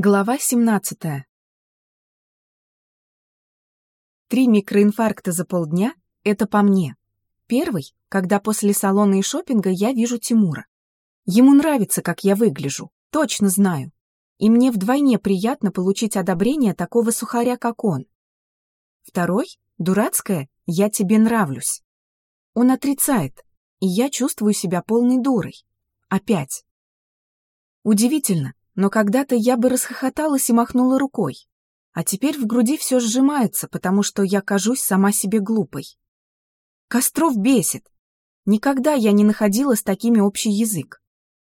Глава 17. Три микроинфаркта за полдня — это по мне. Первый, когда после салона и шопинга я вижу Тимура. Ему нравится, как я выгляжу, точно знаю. И мне вдвойне приятно получить одобрение такого сухаря, как он. Второй, дурацкое, я тебе нравлюсь. Он отрицает, и я чувствую себя полной дурой. Опять. Удивительно, но когда-то я бы расхохоталась и махнула рукой. А теперь в груди все сжимается, потому что я кажусь сама себе глупой. Костров бесит. Никогда я не находила с такими общий язык.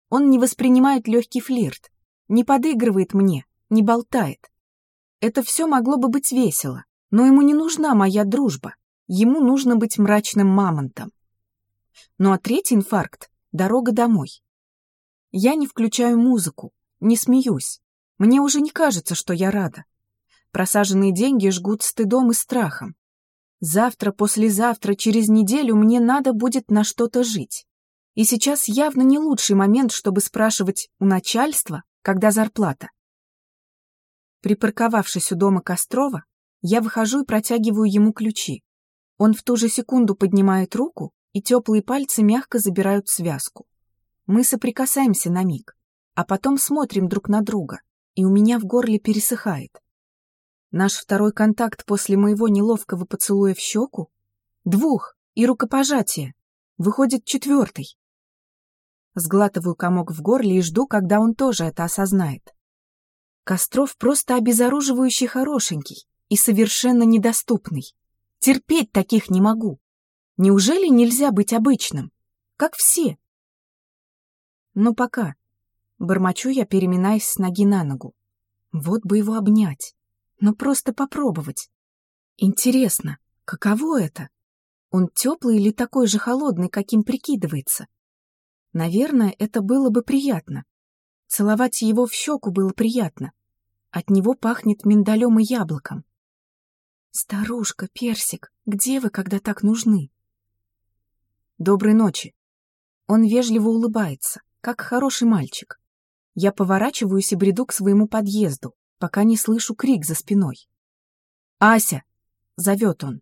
Он не воспринимает легкий флирт, не подыгрывает мне, не болтает. Это все могло бы быть весело, но ему не нужна моя дружба. Ему нужно быть мрачным мамонтом. Ну а третий инфаркт — дорога домой. Я не включаю музыку, не смеюсь. Мне уже не кажется, что я рада. Просаженные деньги жгут стыдом и страхом. Завтра, послезавтра, через неделю мне надо будет на что-то жить. И сейчас явно не лучший момент, чтобы спрашивать у начальства, когда зарплата. Припарковавшись у дома Кострова, я выхожу и протягиваю ему ключи. Он в ту же секунду поднимает руку, и теплые пальцы мягко забирают связку. Мы соприкасаемся на миг а потом смотрим друг на друга, и у меня в горле пересыхает. Наш второй контакт после моего неловкого поцелуя в щеку? Двух и рукопожатие. Выходит четвертый. Сглатываю комок в горле и жду, когда он тоже это осознает. Костров просто обезоруживающий хорошенький и совершенно недоступный. Терпеть таких не могу. Неужели нельзя быть обычным? Как все? Но пока Бормочу я, переминаясь с ноги на ногу. Вот бы его обнять. Но просто попробовать. Интересно, каково это? Он теплый или такой же холодный, каким прикидывается? Наверное, это было бы приятно. Целовать его в щеку было приятно. От него пахнет миндалем и яблоком. «Старушка, Персик, где вы, когда так нужны?» «Доброй ночи». Он вежливо улыбается, как хороший мальчик. Я поворачиваюсь и бреду к своему подъезду, пока не слышу крик за спиной. «Ася!» — зовет он.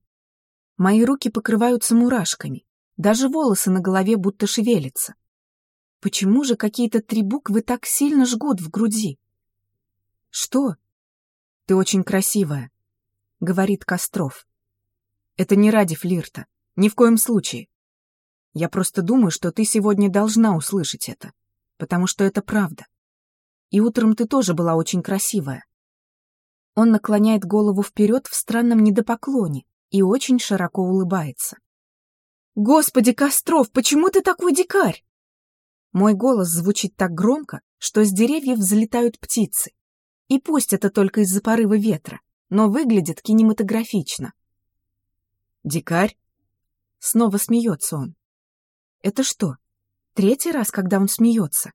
Мои руки покрываются мурашками, даже волосы на голове будто шевелятся. Почему же какие-то три буквы так сильно жгут в груди? «Что?» «Ты очень красивая», — говорит Костров. «Это не ради флирта, ни в коем случае. Я просто думаю, что ты сегодня должна услышать это, потому что это правда. И утром ты тоже была очень красивая. Он наклоняет голову вперед в странном недопоклоне и очень широко улыбается. «Господи, Костров, почему ты такой дикарь?» Мой голос звучит так громко, что с деревьев взлетают птицы. И пусть это только из-за порыва ветра, но выглядит кинематографично. «Дикарь?» Снова смеется он. «Это что, третий раз, когда он смеется?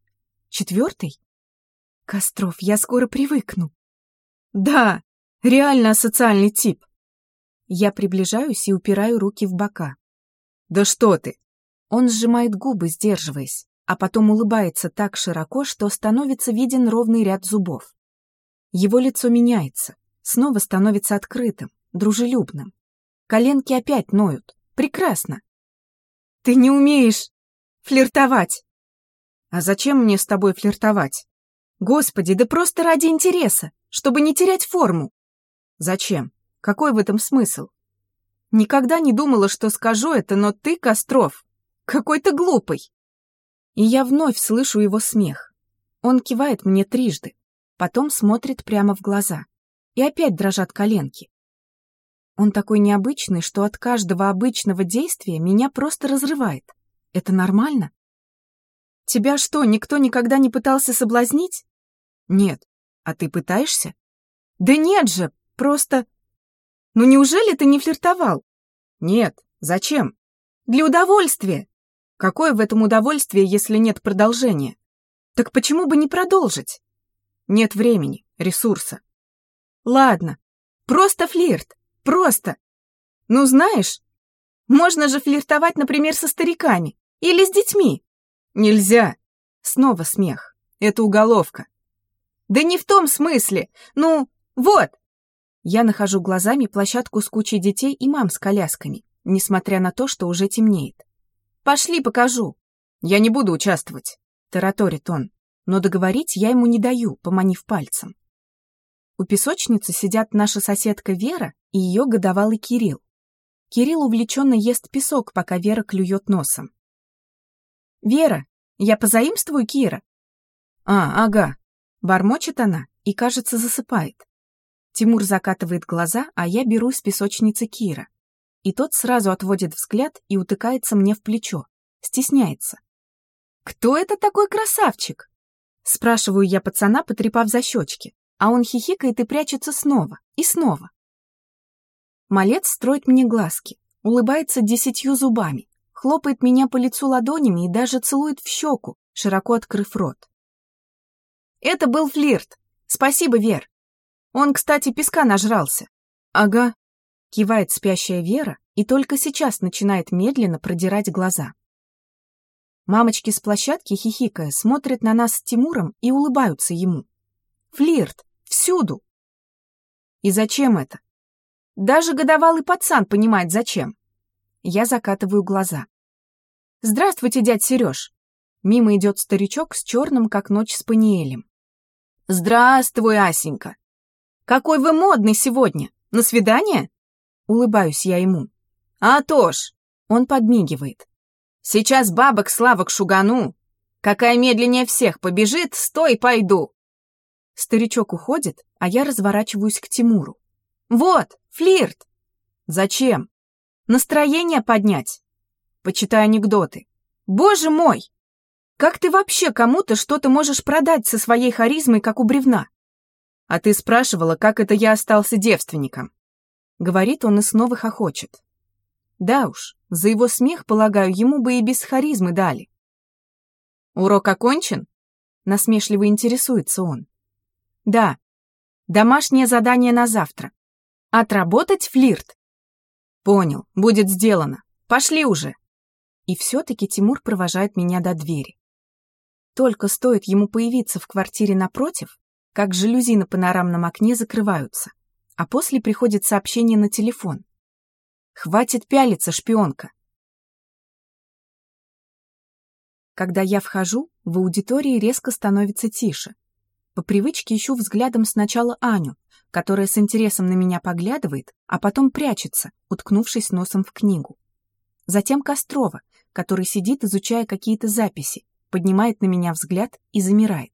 Четвертый?» Костров, я скоро привыкну. Да, реально социальный тип. Я приближаюсь и упираю руки в бока. Да что ты? Он сжимает губы, сдерживаясь, а потом улыбается так широко, что становится виден ровный ряд зубов. Его лицо меняется, снова становится открытым, дружелюбным. Коленки опять ноют. Прекрасно. Ты не умеешь флиртовать. А зачем мне с тобой флиртовать? Господи, да просто ради интереса, чтобы не терять форму. Зачем? Какой в этом смысл? Никогда не думала, что скажу это, но ты, Костров, какой-то глупый. И я вновь слышу его смех. Он кивает мне трижды, потом смотрит прямо в глаза. И опять дрожат коленки. Он такой необычный, что от каждого обычного действия меня просто разрывает. Это нормально? Тебя что, никто никогда не пытался соблазнить? Нет. А ты пытаешься? Да нет же, просто... Ну неужели ты не флиртовал? Нет. Зачем? Для удовольствия. Какое в этом удовольствие, если нет продолжения? Так почему бы не продолжить? Нет времени, ресурса. Ладно, просто флирт, просто. Ну знаешь, можно же флиртовать, например, со стариками или с детьми. Нельзя. Снова смех. Это уголовка. Да не в том смысле! Ну, вот!» Я нахожу глазами площадку с кучей детей и мам с колясками, несмотря на то, что уже темнеет. «Пошли, покажу!» «Я не буду участвовать», — тараторит он, но договорить я ему не даю, поманив пальцем. У песочницы сидят наша соседка Вера и ее годовалый Кирилл. Кирилл увлеченно ест песок, пока Вера клюет носом. «Вера, я позаимствую Кира?» «А, ага», — бормочет она и, кажется, засыпает. Тимур закатывает глаза, а я беру с песочницы Кира. И тот сразу отводит взгляд и утыкается мне в плечо. Стесняется. «Кто это такой красавчик?» Спрашиваю я пацана, потрепав за щечки, а он хихикает и прячется снова, и снова. Малец строит мне глазки, улыбается десятью зубами, хлопает меня по лицу ладонями и даже целует в щеку, широко открыв рот. Это был флирт. Спасибо, Вер. Он, кстати, песка нажрался. Ага. Кивает спящая Вера и только сейчас начинает медленно продирать глаза. Мамочки с площадки, хихикая, смотрят на нас с Тимуром и улыбаются ему. Флирт. Всюду. И зачем это? Даже годовалый пацан понимает, зачем. Я закатываю глаза. «Здравствуйте, дядь Сереж!» Мимо идет старичок с черным, как ночь, спаниелем. «Здравствуй, Асенька! Какой вы модный сегодня! На свидание?» Улыбаюсь я ему. «А то ж!» Он подмигивает. «Сейчас бабок Славок шугану! Какая медленнее всех побежит, стой, пойду!» Старичок уходит, а я разворачиваюсь к Тимуру. «Вот, флирт!» «Зачем?» «Настроение поднять!» «Почитай анекдоты!» «Боже мой! Как ты вообще кому-то что-то можешь продать со своей харизмой, как у бревна?» «А ты спрашивала, как это я остался девственником?» Говорит он и снова хохочет. Да уж, за его смех, полагаю, ему бы и без харизмы дали. «Урок окончен?» Насмешливо интересуется он. «Да. Домашнее задание на завтра. Отработать флирт. Понял, будет сделано. Пошли уже. И все-таки Тимур провожает меня до двери. Только стоит ему появиться в квартире напротив, как жалюзи на панорамном окне закрываются, а после приходит сообщение на телефон. «Хватит пялиться, шпионка!» Когда я вхожу, в аудитории резко становится тише. По привычке ищу взглядом сначала Аню, которая с интересом на меня поглядывает, а потом прячется, уткнувшись носом в книгу. Затем Кострова, который сидит, изучая какие-то записи, поднимает на меня взгляд и замирает.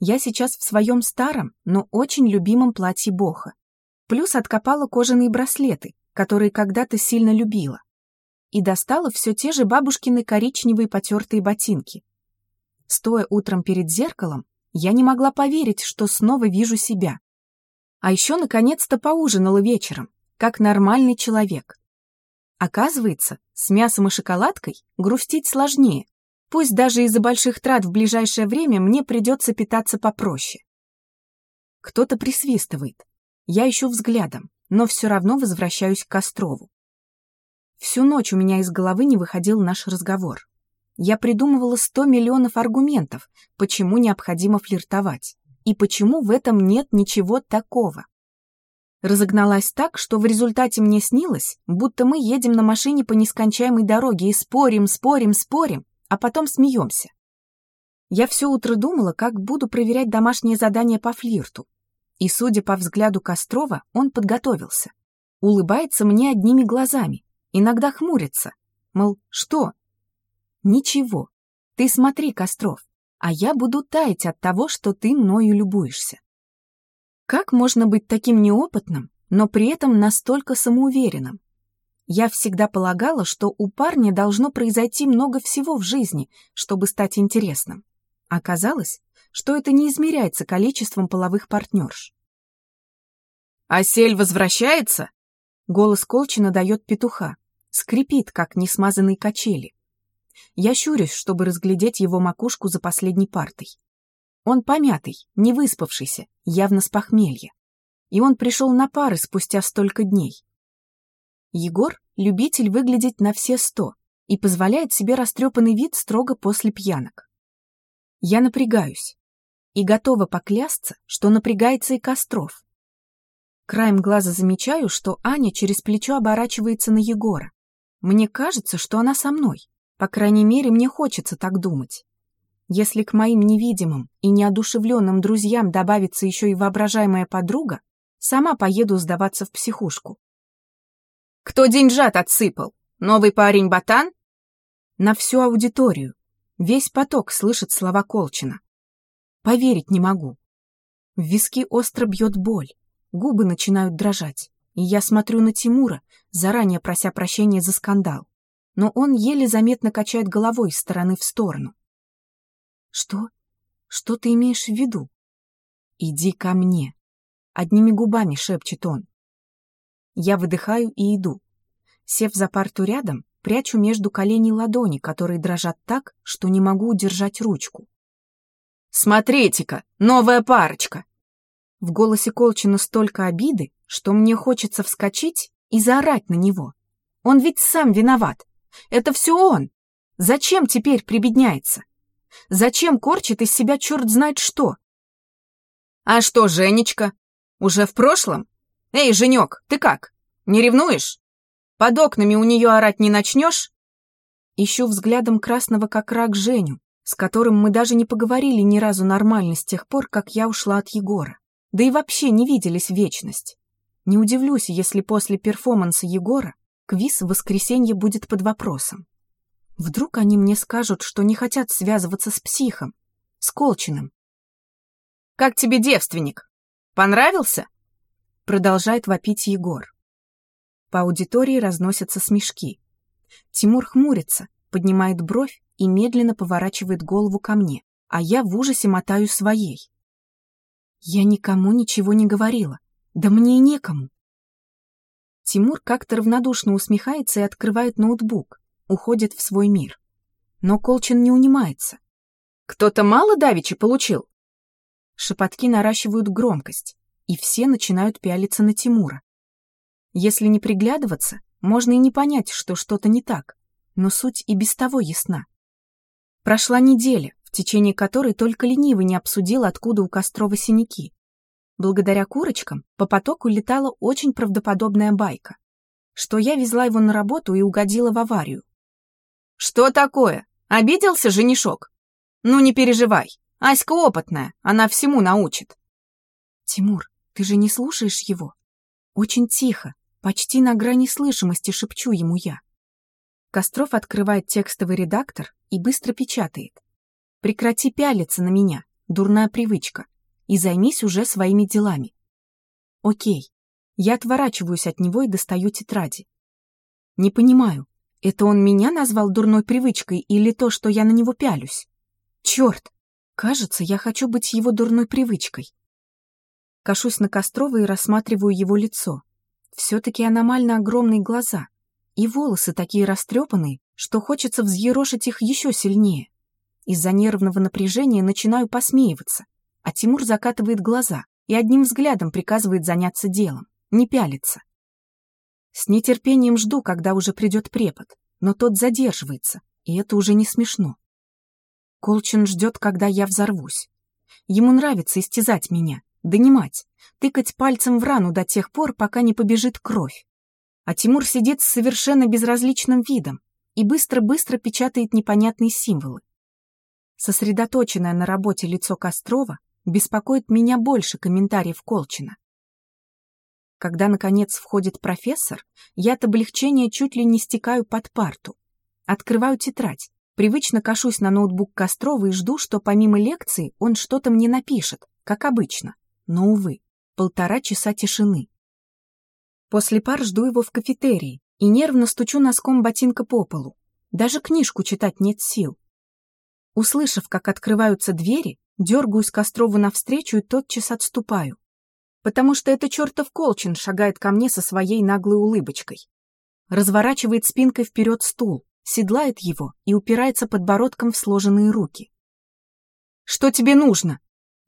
Я сейчас в своем старом, но очень любимом платье Боха. Плюс откопала кожаные браслеты, которые когда-то сильно любила. И достала все те же бабушкины коричневые потертые ботинки. Стоя утром перед зеркалом, я не могла поверить, что снова вижу себя. А еще наконец-то поужинала вечером, как нормальный человек. Оказывается, с мясом и шоколадкой грустить сложнее. Пусть даже из-за больших трат в ближайшее время мне придется питаться попроще. Кто-то присвистывает. Я ищу взглядом, но все равно возвращаюсь к Кострову. Всю ночь у меня из головы не выходил наш разговор. Я придумывала сто миллионов аргументов, почему необходимо флиртовать и почему в этом нет ничего такого. Разогналась так, что в результате мне снилось, будто мы едем на машине по нескончаемой дороге и спорим, спорим, спорим, а потом смеемся. Я все утро думала, как буду проверять домашнее задание по флирту. И, судя по взгляду Кострова, он подготовился. Улыбается мне одними глазами, иногда хмурится. Мол, что? Ничего. Ты смотри, Костров, а я буду таять от того, что ты мною любуешься. Как можно быть таким неопытным, но при этом настолько самоуверенным? Я всегда полагала, что у парня должно произойти много всего в жизни, чтобы стать интересным. Оказалось, что это не измеряется количеством половых партнерш. «Асель возвращается?» Голос Колчина дает петуха, скрипит, как несмазанные качели. Я щурюсь, чтобы разглядеть его макушку за последней партой. Он помятый, не выспавшийся, явно с похмелья. И он пришел на пары спустя столько дней. Егор — любитель выглядеть на все сто и позволяет себе растрепанный вид строго после пьянок. Я напрягаюсь. и готова поклясться, что напрягается и Костров. Краем глаза замечаю, что Аня через плечо оборачивается на Егора. Мне кажется, что она со мной. По крайней мере, мне хочется так думать. Если к моим невидимым и неодушевленным друзьям добавится еще и воображаемая подруга, сама поеду сдаваться в психушку. «Кто деньжат отсыпал? Новый парень-ботан?» На всю аудиторию. Весь поток слышит слова Колчина. Поверить не могу. В виски остро бьет боль. Губы начинают дрожать, и я смотрю на Тимура, заранее прося прощения за скандал. Но он еле заметно качает головой из стороны в сторону. «Что? Что ты имеешь в виду?» «Иди ко мне», — одними губами шепчет он. Я выдыхаю и иду. Сев за парту рядом, прячу между коленей ладони, которые дрожат так, что не могу удержать ручку. «Смотрите-ка, новая парочка!» В голосе Колчина столько обиды, что мне хочется вскочить и заорать на него. Он ведь сам виноват. Это все он. Зачем теперь прибедняется? Зачем корчит из себя черт знает что? А что, Женечка? Уже в прошлом? Эй, Женек, ты как? Не ревнуешь? Под окнами у нее орать не начнешь? Ищу взглядом красного как рак Женю, с которым мы даже не поговорили ни разу нормально с тех пор, как я ушла от Егора да и вообще не виделись вечность. Не удивлюсь, если после перформанса Егора квиз в воскресенье будет под вопросом. Вдруг они мне скажут, что не хотят связываться с психом, с Колчиным. «Как тебе девственник? Понравился?» Продолжает вопить Егор. По аудитории разносятся смешки. Тимур хмурится, поднимает бровь и медленно поворачивает голову ко мне, а я в ужасе мотаю своей. Я никому ничего не говорила. Да мне и некому. Тимур как-то равнодушно усмехается и открывает ноутбук, уходит в свой мир. Но Колчин не унимается. «Кто-то мало давичи получил?» Шепотки наращивают громкость, и все начинают пялиться на Тимура. Если не приглядываться, можно и не понять, что что-то не так, но суть и без того ясна. Прошла неделя, в течение которой только ленивый не обсудил, откуда у Кострова синяки. Благодаря курочкам по потоку летала очень правдоподобная байка, что я везла его на работу и угодила в аварию. «Что такое? Обиделся женишок? Ну не переживай, Аська опытная, она всему научит». «Тимур, ты же не слушаешь его?» Очень тихо, почти на грани слышимости шепчу ему я. Костров открывает текстовый редактор и быстро печатает. Прекрати пялиться на меня, дурная привычка, и займись уже своими делами. Окей. Я отворачиваюсь от него и достаю тетради. Не понимаю, это он меня назвал дурной привычкой или то, что я на него пялюсь? Черт! Кажется, я хочу быть его дурной привычкой. Кашусь на Кострова и рассматриваю его лицо. Все-таки аномально огромные глаза. И волосы такие растрепанные, что хочется взъерошить их еще сильнее. Из-за нервного напряжения начинаю посмеиваться, а Тимур закатывает глаза и одним взглядом приказывает заняться делом, не пялиться. С нетерпением жду, когда уже придет препод, но тот задерживается, и это уже не смешно. Колчин ждет, когда я взорвусь. Ему нравится истязать меня, донимать, тыкать пальцем в рану до тех пор, пока не побежит кровь. А Тимур сидит с совершенно безразличным видом и быстро-быстро печатает непонятные символы. Сосредоточенное на работе лицо Кострова беспокоит меня больше комментариев Колчина. Когда, наконец, входит профессор, я от облегчения чуть ли не стекаю под парту. Открываю тетрадь, привычно кашусь на ноутбук Кострова и жду, что помимо лекции он что-то мне напишет, как обычно. Но, увы, полтора часа тишины. После пар жду его в кафетерии и нервно стучу носком ботинка по полу. Даже книжку читать нет сил. Услышав, как открываются двери, дергаюсь Кострову навстречу и тотчас отступаю. Потому что это чертов Колчин шагает ко мне со своей наглой улыбочкой. Разворачивает спинкой вперед стул, седлает его и упирается подбородком в сложенные руки. «Что тебе нужно?»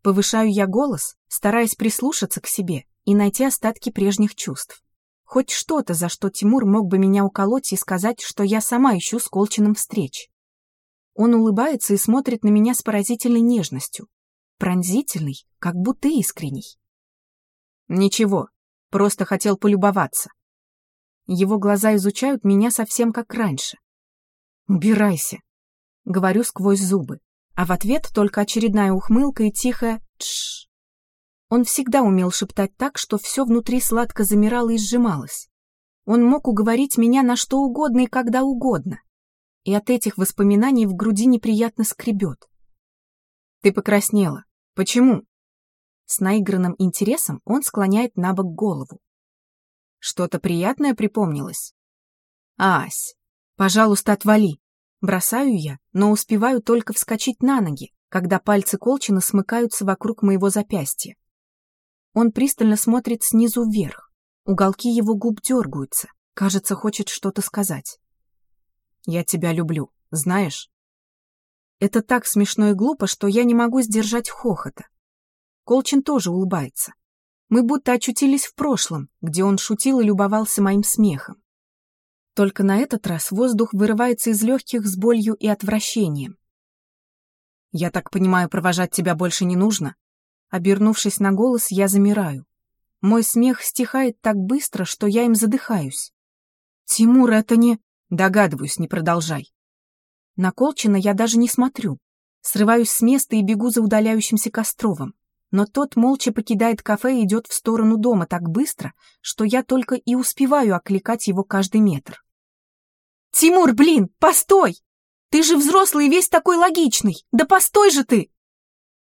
Повышаю я голос, стараясь прислушаться к себе и найти остатки прежних чувств. Хоть что-то, за что Тимур мог бы меня уколоть и сказать, что я сама ищу с Колчиным встреч. Он улыбается и смотрит на меня с поразительной нежностью. пронзительный, как будто искренний. Ничего, просто хотел полюбоваться. Его глаза изучают меня совсем как раньше. «Убирайся», — говорю сквозь зубы, а в ответ только очередная ухмылка и тихая «тш». Он всегда умел шептать так, что все внутри сладко замирало и сжималось. Он мог уговорить меня на что угодно и когда угодно. И от этих воспоминаний в груди неприятно скребет. «Ты покраснела. Почему?» С наигранным интересом он склоняет на бок голову. Что-то приятное припомнилось? Ась, пожалуйста, отвали. Бросаю я, но успеваю только вскочить на ноги, когда пальцы Колчина смыкаются вокруг моего запястья. Он пристально смотрит снизу вверх. Уголки его губ дергаются. Кажется, хочет что-то сказать. «Я тебя люблю, знаешь?» Это так смешно и глупо, что я не могу сдержать хохота. Колчин тоже улыбается. Мы будто очутились в прошлом, где он шутил и любовался моим смехом. Только на этот раз воздух вырывается из легких с болью и отвращением. «Я так понимаю, провожать тебя больше не нужно?» Обернувшись на голос, я замираю. Мой смех стихает так быстро, что я им задыхаюсь. «Тимур, это не...» «Догадываюсь, не продолжай». На Колчина я даже не смотрю. Срываюсь с места и бегу за удаляющимся Костровым но тот молча покидает кафе и идет в сторону дома так быстро, что я только и успеваю окликать его каждый метр. «Тимур, блин, постой! Ты же взрослый и весь такой логичный! Да постой же ты!»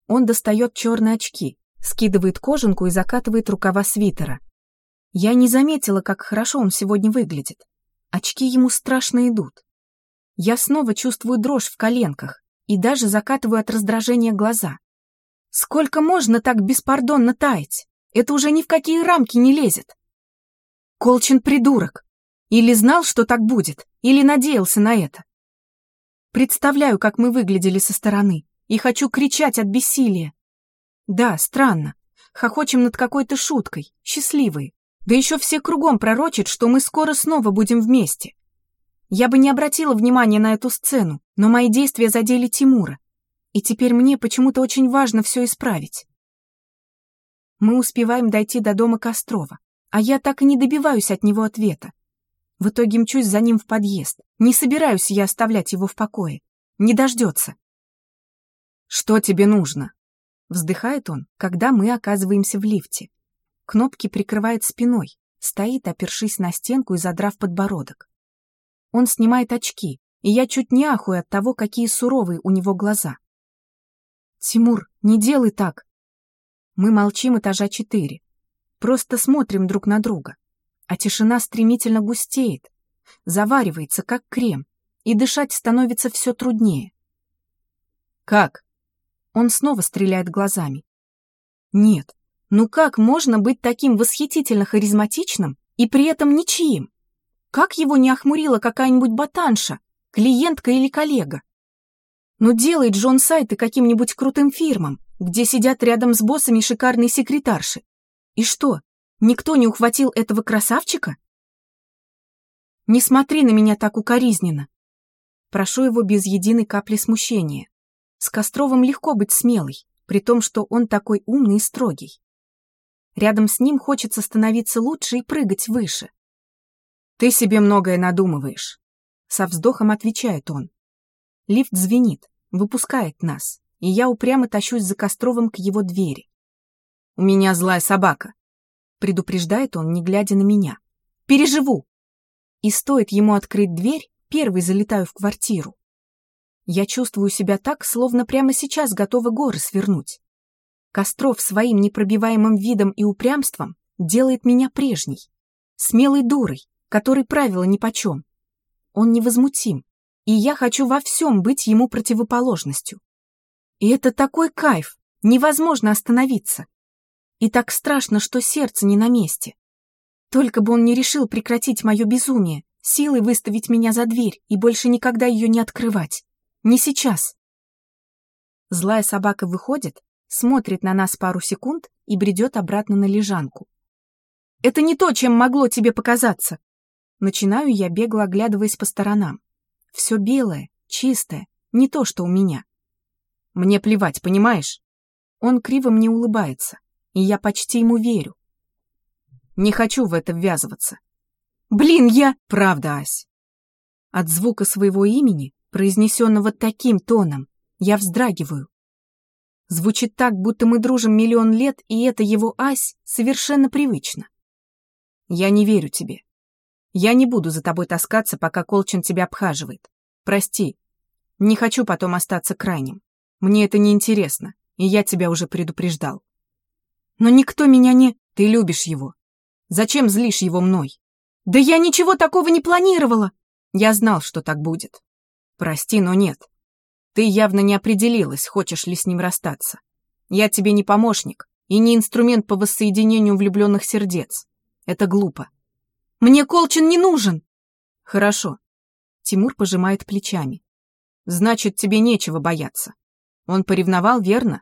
Он достает черные очки, скидывает кожанку и закатывает рукава свитера. Я не заметила, как хорошо он сегодня выглядит. Очки ему страшно идут. Я снова чувствую дрожь в коленках и даже закатываю от раздражения глаза. Сколько можно так беспардонно таять? Это уже ни в какие рамки не лезет. Колчин придурок. Или знал, что так будет, или надеялся на это. Представляю, как мы выглядели со стороны, и хочу кричать от бессилия. Да, странно. Хохочем над какой-то шуткой, счастливые. Да еще все кругом пророчат, что мы скоро снова будем вместе. Я бы не обратила внимания на эту сцену, но мои действия задели Тимура, и теперь мне почему-то очень важно все исправить. Мы успеваем дойти до дома Кострова, а я так и не добиваюсь от него ответа. В итоге мчусь за ним в подъезд. Не собираюсь я оставлять его в покое. Не дождется. «Что тебе нужно?» Вздыхает он, когда мы оказываемся в лифте. Кнопки прикрывает спиной, стоит, опершись на стенку и задрав подбородок. Он снимает очки, и я чуть не ахую от того, какие суровые у него глаза. «Тимур, не делай так!» Мы молчим этажа четыре. Просто смотрим друг на друга. А тишина стремительно густеет, заваривается, как крем, и дышать становится все труднее. «Как?» Он снова стреляет глазами. «Нет, ну как можно быть таким восхитительно харизматичным и при этом ничьим? Как его не охмурила какая-нибудь ботанша, клиентка или коллега? Ну делает Джон сайты каким-нибудь крутым фирмам, где сидят рядом с боссами шикарные секретарши. И что, никто не ухватил этого красавчика? Не смотри на меня так укоризненно. Прошу его без единой капли смущения. С Костровым легко быть смелой, при том, что он такой умный и строгий. Рядом с ним хочется становиться лучше и прыгать выше. Ты себе многое надумываешь. Со вздохом отвечает он. Лифт звенит, выпускает нас, и я упрямо тащусь за Костровым к его двери. «У меня злая собака», — предупреждает он, не глядя на меня. «Переживу!» И стоит ему открыть дверь, первый залетаю в квартиру. Я чувствую себя так, словно прямо сейчас готова горы свернуть. Костров своим непробиваемым видом и упрямством делает меня прежней, смелой дурой, которой правила нипочем. Он невозмутим, и я хочу во всем быть ему противоположностью. И это такой кайф, невозможно остановиться. И так страшно, что сердце не на месте. Только бы он не решил прекратить мое безумие, силой выставить меня за дверь и больше никогда ее не открывать. Не сейчас. Злая собака выходит, смотрит на нас пару секунд и бредет обратно на лежанку. «Это не то, чем могло тебе показаться!» Начинаю я, бегло оглядываясь по сторонам. Все белое, чистое, не то, что у меня. Мне плевать, понимаешь? Он криво мне улыбается, и я почти ему верю. Не хочу в это ввязываться. Блин, я... Правда, Ась. От звука своего имени, произнесенного таким тоном, я вздрагиваю. Звучит так, будто мы дружим миллион лет, и это его Ась совершенно привычно. Я не верю тебе. Я не буду за тобой таскаться, пока Колчин тебя обхаживает. Прости. Не хочу потом остаться крайним. Мне это не интересно, и я тебя уже предупреждал. Но никто меня не... Ты любишь его. Зачем злишь его мной? Да я ничего такого не планировала. Я знал, что так будет. Прости, но нет. Ты явно не определилась, хочешь ли с ним расстаться. Я тебе не помощник и не инструмент по воссоединению влюбленных сердец. Это глупо. Мне Колчин не нужен. Хорошо. Тимур пожимает плечами. Значит, тебе нечего бояться. Он поревновал, верно?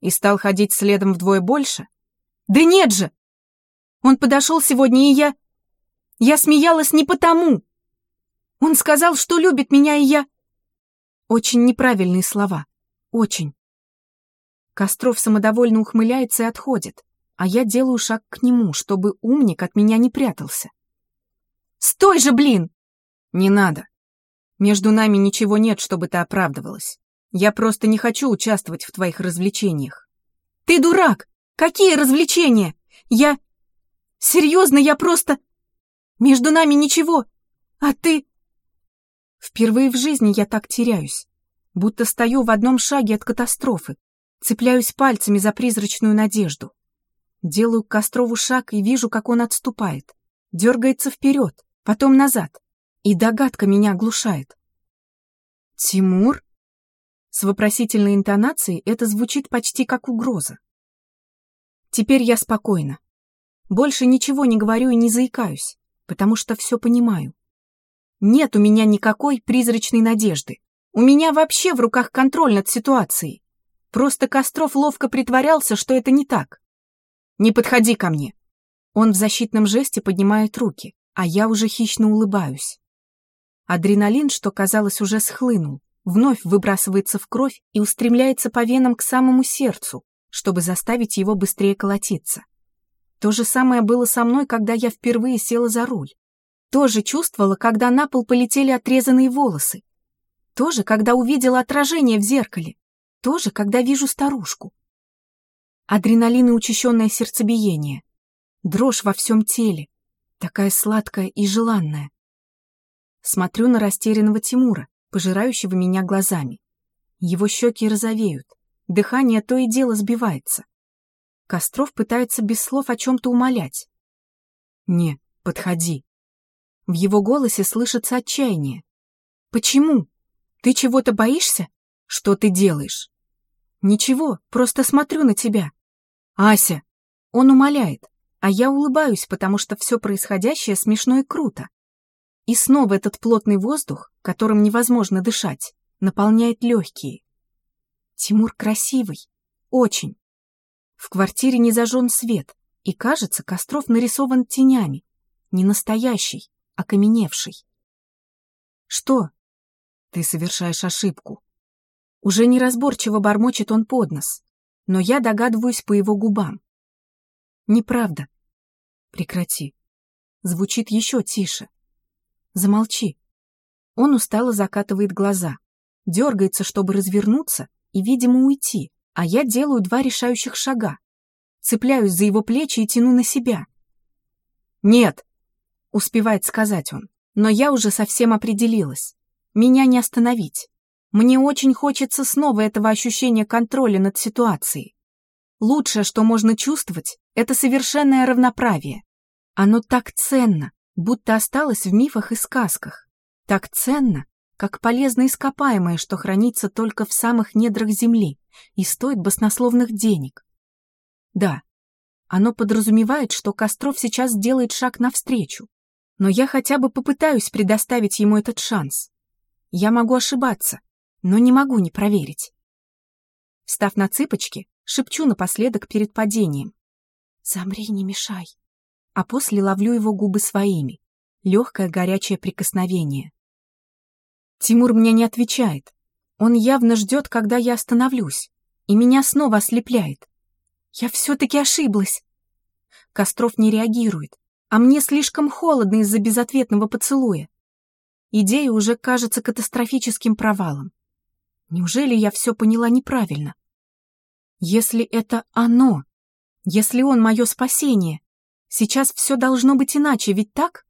И стал ходить следом вдвое больше? Да нет же! Он подошел сегодня, и я... Я смеялась не потому. Он сказал, что любит меня, и я... Очень неправильные слова. Очень. Костров самодовольно ухмыляется и отходит, а я делаю шаг к нему, чтобы умник от меня не прятался. «Стой же, блин!» «Не надо. Между нами ничего нет, чтобы ты оправдывалась. Я просто не хочу участвовать в твоих развлечениях». «Ты дурак! Какие развлечения? Я... Серьезно, я просто... Между нами ничего. А ты... Впервые в жизни я так теряюсь, будто стою в одном шаге от катастрофы, цепляюсь пальцами за призрачную надежду. Делаю к Кострову шаг и вижу, как он отступает, дергается вперед, потом назад, и догадка меня оглушает. «Тимур?» С вопросительной интонацией это звучит почти как угроза. Теперь я спокойна. Больше ничего не говорю и не заикаюсь, потому что все понимаю. Нет у меня никакой призрачной надежды. У меня вообще в руках контроль над ситуацией. Просто Костров ловко притворялся, что это не так. «Не подходи ко мне!» Он в защитном жесте поднимает руки, а я уже хищно улыбаюсь. Адреналин, что казалось, уже схлынул, вновь выбрасывается в кровь и устремляется по венам к самому сердцу, чтобы заставить его быстрее колотиться. То же самое было со мной, когда я впервые села за руль. Тоже чувствовала, когда на пол полетели отрезанные волосы. Тоже, когда увидела отражение в зеркале. Тоже, когда вижу старушку. Адреналин и учащенное сердцебиение. Дрожь во всем теле. Такая сладкая и желанная. Смотрю на растерянного Тимура, пожирающего меня глазами. Его щеки розовеют. Дыхание то и дело сбивается. Костров пытается без слов о чем-то умолять. «Не, подходи». В его голосе слышится отчаяние. «Почему? Ты чего-то боишься? Что ты делаешь?» «Ничего, просто смотрю на тебя». «Ася!» Он умоляет, а я улыбаюсь, потому что все происходящее смешно и круто. И снова этот плотный воздух, которым невозможно дышать, наполняет легкие. Тимур красивый. Очень. В квартире не зажжен свет, и, кажется, Костров нарисован тенями. Не настоящий, а каменевший. Что? Ты совершаешь ошибку. Уже неразборчиво бормочет он под нос, но я догадываюсь по его губам. Неправда. Прекрати. Звучит еще тише. Замолчи. Он устало закатывает глаза, дергается, чтобы развернуться и, видимо, уйти, а я делаю два решающих шага. Цепляюсь за его плечи и тяну на себя. «Нет!» — успевает сказать он, но я уже совсем определилась. Меня не остановить. Мне очень хочется снова этого ощущения контроля над ситуацией. Лучшее, что можно чувствовать, это совершенное равноправие. Оно так ценно, будто осталось в мифах и сказках. Так ценно, как полезное ископаемое, что хранится только в самых недрах земли и стоит баснословных денег. Да, оно подразумевает, что Костров сейчас сделает шаг навстречу, но я хотя бы попытаюсь предоставить ему этот шанс. Я могу ошибаться, но не могу не проверить. Встав на цыпочки, шепчу напоследок перед падением. «Замри, не мешай». А после ловлю его губы своими. Легкое горячее прикосновение. Тимур мне не отвечает. Он явно ждет, когда я остановлюсь. и меня снова ослепляет. Я все-таки ошиблась. Костров не реагирует, а мне слишком холодно из-за безответного поцелуя. Идея уже кажется катастрофическим провалом. Неужели я все поняла неправильно? Если это оно, если он мое спасение, сейчас все должно быть иначе, ведь так?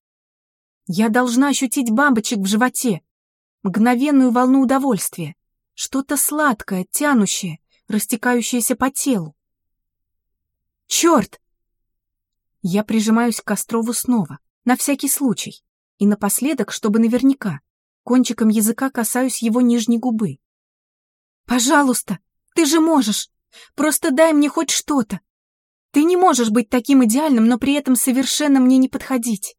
Я должна ощутить бабочек в животе, мгновенную волну удовольствия, что-то сладкое, тянущее, растекающееся по телу. Черт! Я прижимаюсь к Кострову снова, на всякий случай, и напоследок, чтобы наверняка, кончиком языка касаюсь его нижней губы. «Пожалуйста, ты же можешь! Просто дай мне хоть что-то! Ты не можешь быть таким идеальным, но при этом совершенно мне не подходить.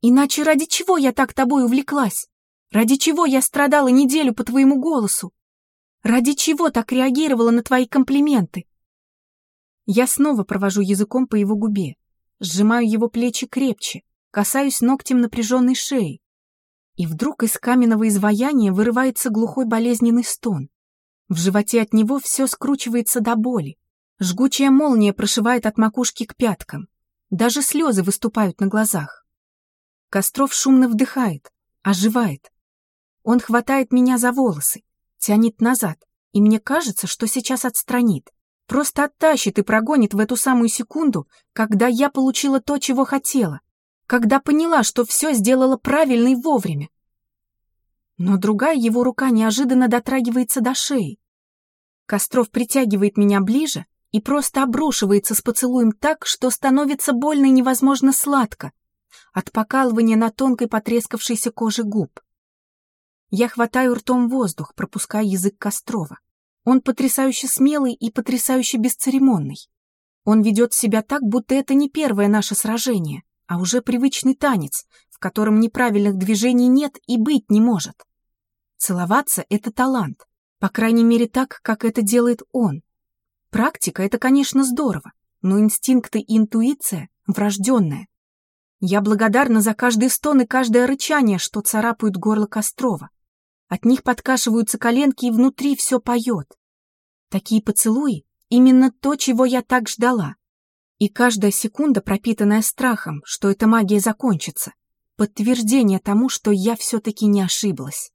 Иначе ради чего я так тобой увлеклась? Ради чего я страдала неделю по твоему голосу? Ради чего так реагировала на твои комплименты? Я снова провожу языком по его губе, сжимаю его плечи крепче, касаюсь ногтем напряженной шеи. И вдруг из каменного изваяния вырывается глухой болезненный стон. В животе от него все скручивается до боли. Жгучая молния прошивает от макушки к пяткам. Даже слезы выступают на глазах. Костров шумно вдыхает, оживает. Он хватает меня за волосы, тянет назад, и мне кажется, что сейчас отстранит. Просто оттащит и прогонит в эту самую секунду, когда я получила то, чего хотела, когда поняла, что все сделала правильно и вовремя. Но другая его рука неожиданно дотрагивается до шеи. Костров притягивает меня ближе и просто обрушивается с поцелуем так, что становится больно и невозможно сладко от покалывания на тонкой потрескавшейся коже губ. Я хватаю ртом воздух, пропуская язык Кострова. Он потрясающе смелый и потрясающе бесцеремонный. Он ведет себя так, будто это не первое наше сражение, а уже привычный танец, в котором неправильных движений нет и быть не может. Целоваться — это талант, по крайней мере так, как это делает он. Практика — это, конечно, здорово, но инстинкты и интуиция — врожденная. Я благодарна за каждый стон и каждое рычание, что царапают горло Кострова. От них подкашиваются коленки, и внутри все поет. Такие поцелуи — именно то, чего я так ждала. И каждая секунда, пропитанная страхом, что эта магия закончится, подтверждение тому, что я все-таки не ошиблась.